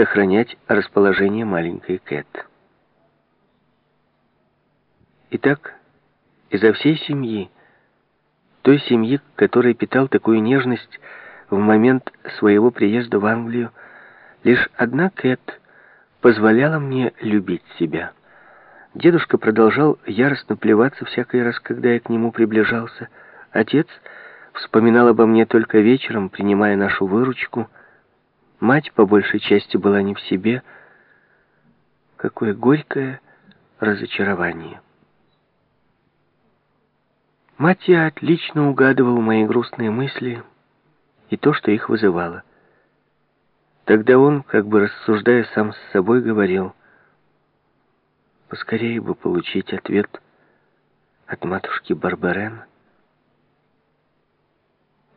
сохранять расположение маленькой Кэт. Итак, изо всей семьи, той семьи, к которой питал такую нежность в момент своего приезда в Англию, лишь одна Кэт позволяла мне любить себя. Дедушка продолжал яростно плеваться всякий раз, когда я к нему приближался. Отец вспоминал обо мне только вечером, принимая нашу выручку. Мать, по большей части, была не в себе. Какое горькое разочарование. Мать я отлично угадывал мои грустные мысли и то, что их вызывало. Тогда он, как бы рассуждая сам с собой, говорил, поскорее бы получить ответ от матушки Барбарен.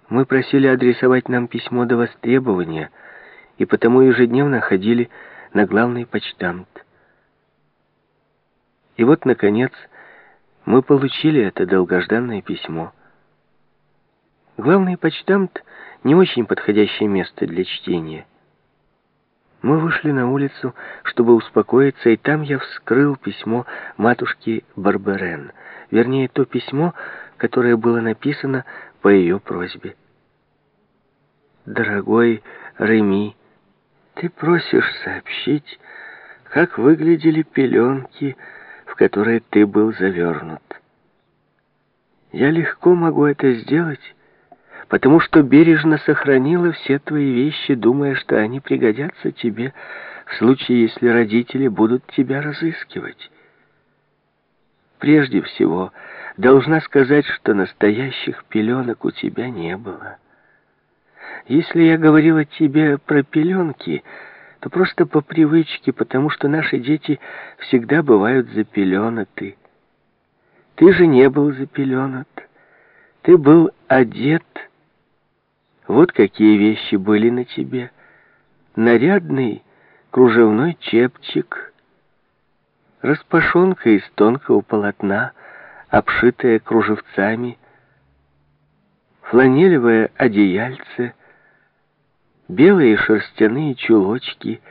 Мы просили адресовать нам письмо до востребования, и потому ежедневно ходили на главный почтамт. И вот, наконец, мы получили это долгожданное письмо. Главный почтамт — не очень подходящее место для чтения. Мы вышли на улицу, чтобы успокоиться, и там я вскрыл письмо матушки Барберен. Вернее, то письмо, которое было написано по ее просьбе. «Дорогой Реми, ты просишь сообщить, как выглядели пеленки, в которые ты был завернут. Я легко могу это сделать, потому что бережно сохранила все твои вещи, думая, что они пригодятся тебе в случае, если родители будут тебя разыскивать. Прежде всего, должна сказать, что настоящих пеленок у тебя не было. Если я говорила тебе про пеленки, то просто по привычке, потому что наши дети всегда бывают запеленаты. Ты же не был запеленат. Ты был одет вот какие вещи были на тебе. Нарядный кружевной чепчик, распашонка из тонкого полотна, обшитая кружевцами, фланелевое одеяльце, белые шерстяные чулочки,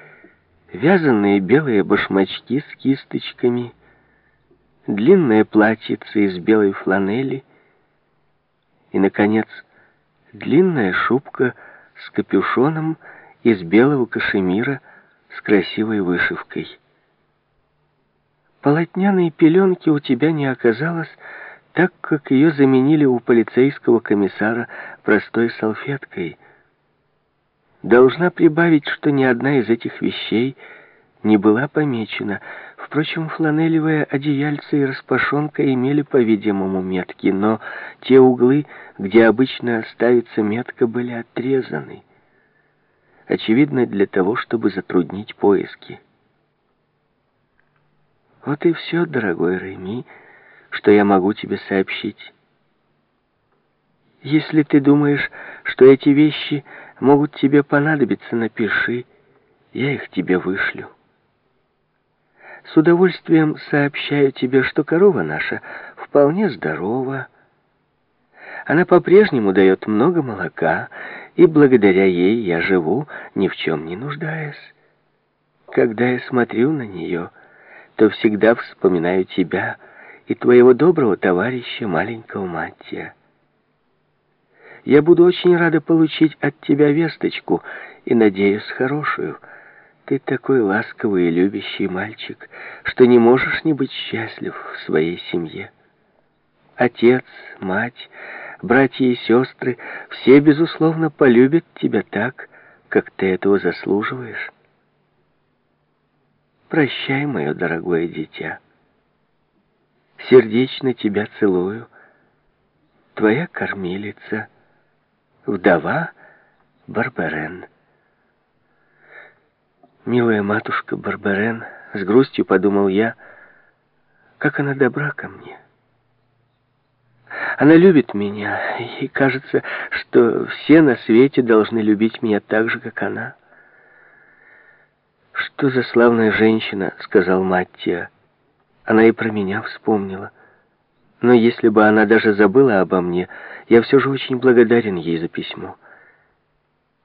вязаные белые башмачки с кисточками, длинное платьице из белой фланели и, наконец, длинная шубка с капюшоном из белого кашемира с красивой вышивкой. Полотняной пеленки у тебя не оказалось, так как ее заменили у полицейского комиссара простой салфеткой. Должна прибавить, что ни одна из этих вещей не была помечена. Впрочем, фланелевое одеяльце и распашонка имели, по-видимому, метки, но те углы, где обычно ставится метка, были отрезаны. Очевидно, для того, чтобы затруднить поиски. Вот и все, дорогой Реми, что я могу тебе сообщить. Если ты думаешь, что эти вещи могут тебе понадобиться, напиши, я их тебе вышлю. С удовольствием сообщаю тебе, что корова наша вполне здорова. Она по-прежнему дает много молока, и благодаря ей я живу, ни в чем не нуждаясь. Когда я смотрю на нее, то всегда вспоминаю тебя и твоего доброго товарища, маленького Маттия. Я буду очень рада получить от тебя весточку и, надеюсь, хорошую — ты такой ласковый и любящий мальчик, что не можешь не быть счастлив в своей семье. Отец, мать, братья и сестры все, безусловно, полюбят тебя так, как ты этого заслуживаешь. Прощай, мое дорогое дитя. Сердечно тебя целую. Твоя кормилица, вдова Барбарен. Милая матушка Барбарен, с грустью подумал я, как она добра ко мне. Она любит меня, и кажется, что все на свете должны любить меня так же, как она. «Что за славная женщина», — сказал Маттия. Она и про меня вспомнила. Но если бы она даже забыла обо мне, я все же очень благодарен ей за письмо.